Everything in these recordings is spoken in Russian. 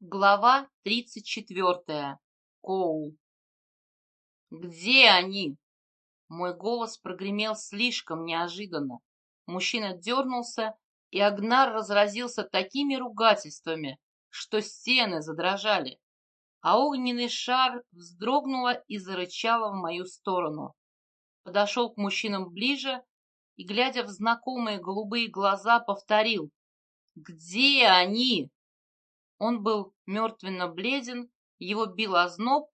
Глава 34. Коул. «Где они?» Мой голос прогремел слишком неожиданно. Мужчина дернулся, и Агнар разразился такими ругательствами, что стены задрожали, а огненный шар вздрогнула и зарычала в мою сторону. Подошел к мужчинам ближе и, глядя в знакомые голубые глаза, повторил «Где они?» Он был мертвенно бледен, его бил озноб,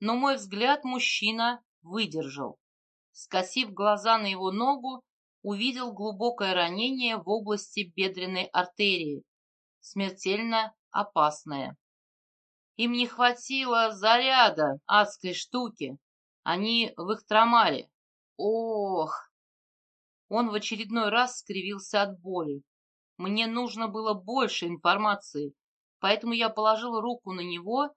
но мой взгляд мужчина выдержал. Скосив глаза на его ногу, увидел глубокое ранение в области бедренной артерии, смертельно опасное. Им не хватило заряда адской штуки. Они в их трамаре. Ох! Он в очередной раз скривился от боли. Мне нужно было больше информации, Поэтому я положил руку на него,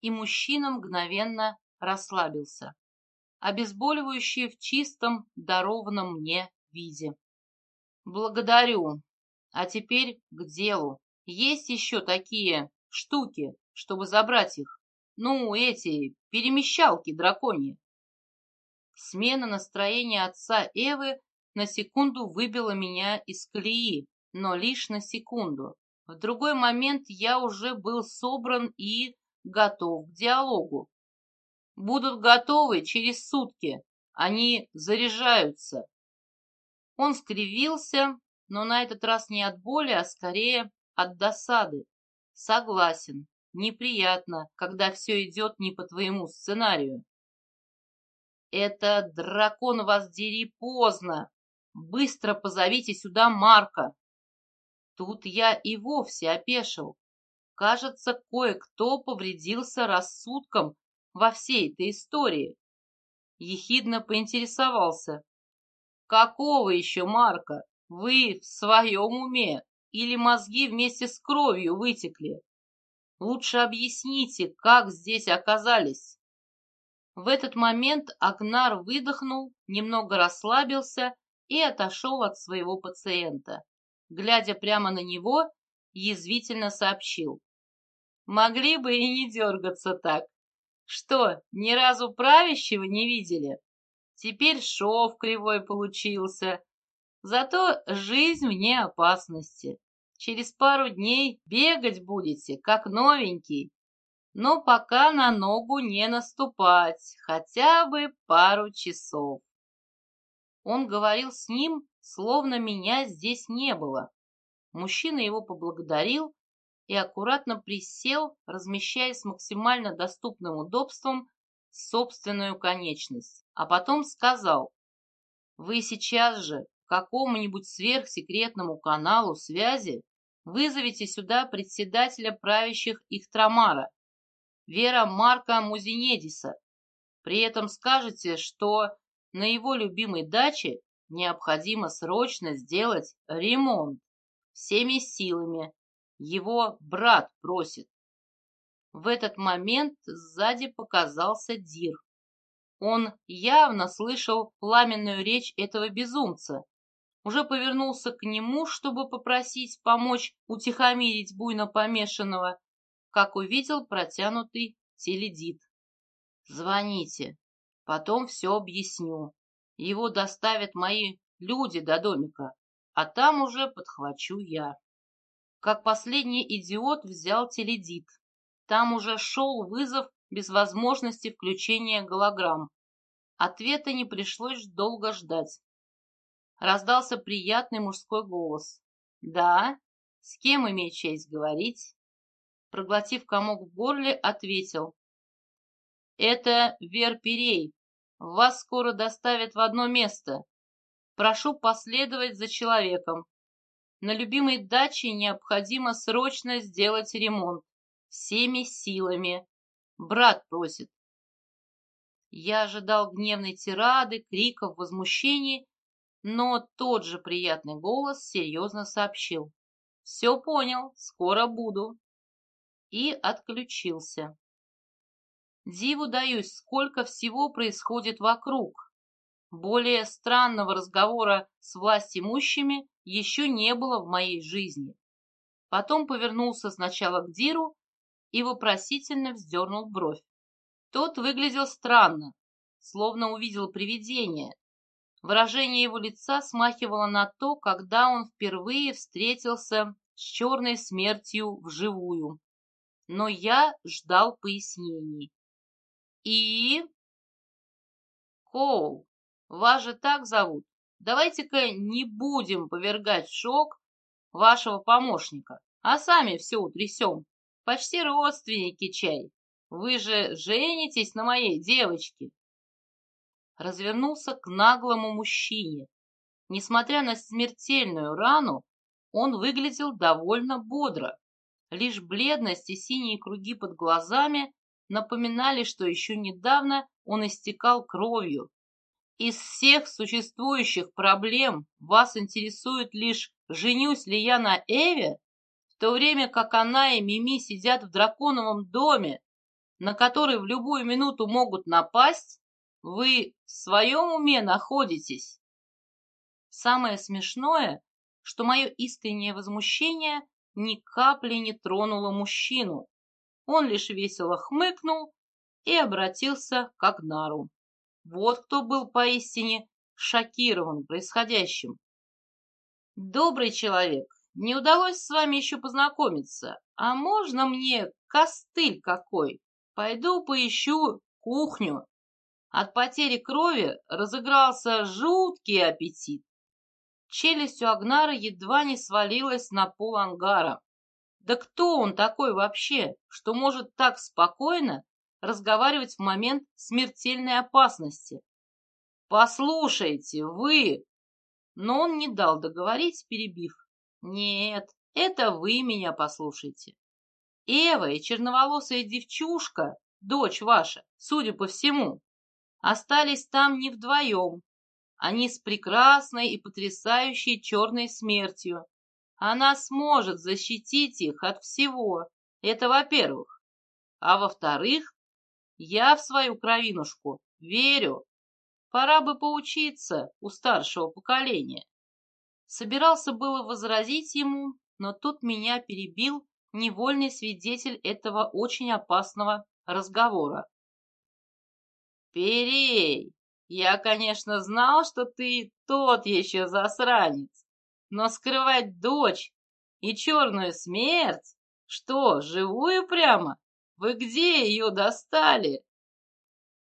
и мужчина мгновенно расслабился. Обезболивающее в чистом, дарованном мне виде. Благодарю. А теперь к делу. Есть еще такие штуки, чтобы забрать их? Ну, эти перемещалки драконьи. Смена настроения отца Эвы на секунду выбила меня из колеи, но лишь на секунду. В другой момент я уже был собран и готов к диалогу. Будут готовы через сутки. Они заряжаются. Он скривился, но на этот раз не от боли, а скорее от досады. Согласен, неприятно, когда все идет не по твоему сценарию. Это дракон вас дери поздно. Быстро позовите сюда Марка. Тут я и вовсе опешил. Кажется, кое-кто повредился рассудком во всей этой истории. Ехидно поинтересовался. Какого еще Марка? Вы в своем уме? Или мозги вместе с кровью вытекли? Лучше объясните, как здесь оказались. В этот момент Агнар выдохнул, немного расслабился и отошел от своего пациента глядя прямо на него, язвительно сообщил. Могли бы и не дергаться так. Что, ни разу правящего не видели? Теперь шов кривой получился. Зато жизнь вне опасности. Через пару дней бегать будете, как новенький. Но пока на ногу не наступать, хотя бы пару часов. Он говорил с ним, словно меня здесь не было. Мужчина его поблагодарил и аккуратно присел, размещая с максимально доступным удобством собственную конечность, а потом сказал, «Вы сейчас же какому-нибудь сверхсекретному каналу связи вызовите сюда председателя правящих Ихтрамара, Вера Марка Музинедиса. При этом скажете, что на его любимой даче Необходимо срочно сделать ремонт. Всеми силами. Его брат просит. В этот момент сзади показался Дир. Он явно слышал пламенную речь этого безумца. Уже повернулся к нему, чтобы попросить помочь утихомирить буйно помешанного, как увидел протянутый теледит. «Звоните, потом все объясню», его доставят мои люди до домика, а там уже подхвачу я. Как последний идиот взял теледит. Там уже шел вызов без возможности включения голограмм. Ответа не пришлось долго ждать. Раздался приятный мужской голос. «Да? С кем имею честь говорить?» Проглотив комок в горле, ответил. «Это Вер Перей, вас скоро доставят в одно место. Прошу последовать за человеком. На любимой даче необходимо срочно сделать ремонт. Всеми силами. Брат просит. Я ожидал гневной тирады, криков, возмущений, но тот же приятный голос серьезно сообщил. «Все понял, скоро буду». И отключился. Диву даюсь, сколько всего происходит вокруг. Более странного разговора с властимущими еще не было в моей жизни. Потом повернулся сначала к Диру, и вопросительно вздернул бровь. Тот выглядел странно, словно увидел привидение. Выражение его лица смахивало на то, когда он впервые встретился с черной смертью вживую. Но я ждал пояснений. И... Коул, вас же так зовут. Давайте-ка не будем повергать в шок вашего помощника, а сами все утрясем. Почти родственники чай. Вы же женитесь на моей девочке. Развернулся к наглому мужчине. Несмотря на смертельную рану, он выглядел довольно бодро. Лишь бледность и синие круги под глазами напоминали, что еще недавно он истекал кровью. Из всех существующих проблем вас интересует лишь, женюсь ли я на Эве, в то время как она и Мими сидят в драконовом доме, на который в любую минуту могут напасть, вы в своем уме находитесь. Самое смешное, что мое искреннее возмущение ни капли не тронуло мужчину. Он лишь весело хмыкнул и обратился к Агнару. Вот кто был поистине шокирован происходящим. «Добрый человек, не удалось с вами еще познакомиться. А можно мне костыль какой? Пойду поищу кухню». От потери крови разыгрался жуткий аппетит. Челюсть у Агнара едва не свалилась на пол ангара. Да кто он такой вообще, что может так спокойно разговаривать в момент смертельной опасности. «Послушайте, вы...» Но он не дал договорить, перебив. «Нет, это вы меня послушайте. Эва и черноволосая девчушка, дочь ваша, судя по всему, остались там не вдвоем. Они с прекрасной и потрясающей черной смертью. Она сможет защитить их от всего. Это во-первых. А во-вторых, я в свою кровинушку верю. Пора бы поучиться у старшего поколения. Собирался было возразить ему, но тут меня перебил невольный свидетель этого очень опасного разговора. «Перей, я, конечно, знал, что ты тот еще засранец, но скрывать дочь и черную смерть, что, живую прямо, вы где ее достали?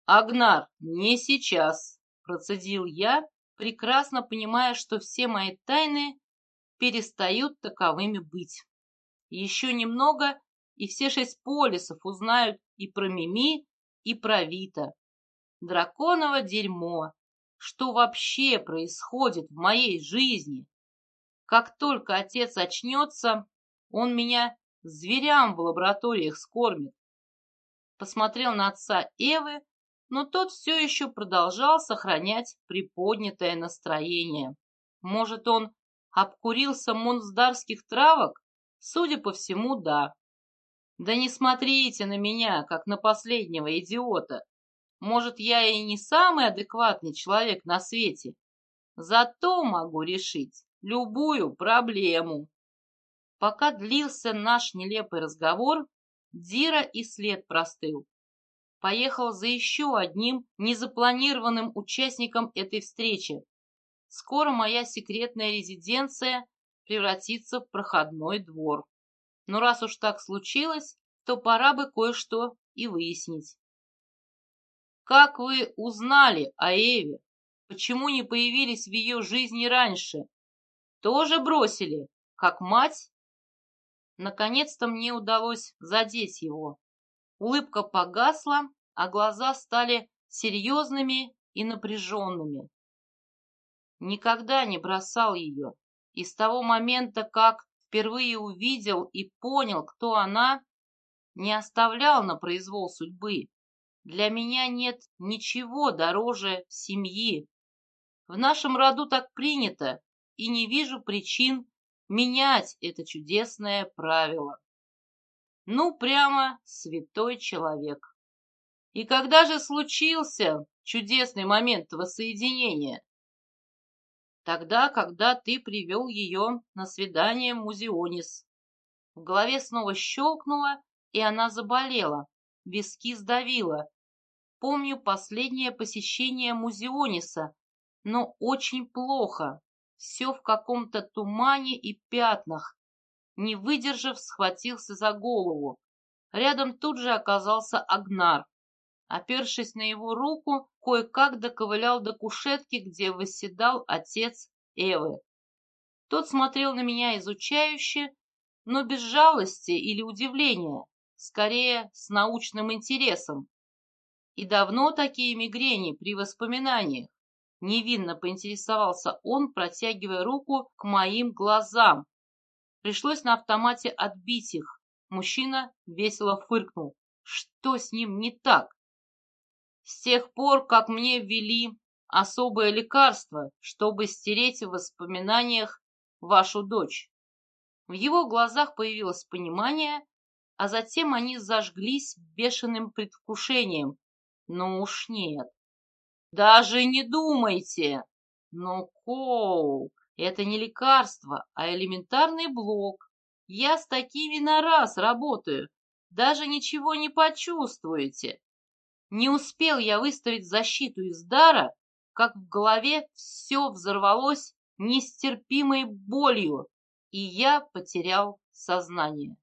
Агнар, не сейчас, процедил я, прекрасно понимая, что все мои тайны перестают таковыми быть. Еще немного, и все шесть полисов узнают и про Мими, и про Вита. Драконово дерьмо. Что вообще происходит в моей жизни? Как только отец очнется, он меня зверям в лабораториях скормит посмотрел на отца Эвы, но тот все еще продолжал сохранять приподнятое настроение. Может, он обкурился монсдарских травок? Судя по всему, да. Да не смотрите на меня, как на последнего идиота. Может, я и не самый адекватный человек на свете, зато могу решить любую проблему. Пока длился наш нелепый разговор, Дира и след простыл. Поехал за еще одним незапланированным участником этой встречи. Скоро моя секретная резиденция превратится в проходной двор. Но раз уж так случилось, то пора бы кое-что и выяснить. Как вы узнали о Эве? Почему не появились в ее жизни раньше? Тоже бросили, как мать Наконец-то мне удалось задеть его. Улыбка погасла, а глаза стали серьезными и напряженными. Никогда не бросал ее. И с того момента, как впервые увидел и понял, кто она, не оставлял на произвол судьбы. Для меня нет ничего дороже семьи. В нашем роду так принято, и не вижу причин менять это чудесное правило. Ну, прямо святой человек. И когда же случился чудесный момент воссоединения? Тогда, когда ты привел ее на свидание в Музеонис. В голове снова щелкнуло, и она заболела, виски сдавила. Помню последнее посещение Музиониса, но очень плохо, все в каком-то тумане и пятнах. Не выдержав, схватился за голову. Рядом тут же оказался Агнар. Опершись на его руку, кое-как доковылял до кушетки, где восседал отец Эвы. Тот смотрел на меня изучающе, но без жалости или удивления, скорее с научным интересом. И давно такие мигрени при воспоминаниях? Невинно поинтересовался он, протягивая руку к моим глазам. Пришлось на автомате отбить их. Мужчина весело фыркнул. Что с ним не так? С тех пор, как мне ввели особое лекарство, чтобы стереть в воспоминаниях вашу дочь. В его глазах появилось понимание, а затем они зажглись бешеным предвкушением. Ну уж нет. Даже не думайте. Но, Коул, это не лекарство, а элементарный блок. Я с такими на раз работаю. Даже ничего не почувствуете. Не успел я выставить защиту из дара, как в голове все взорвалось нестерпимой болью, и я потерял сознание.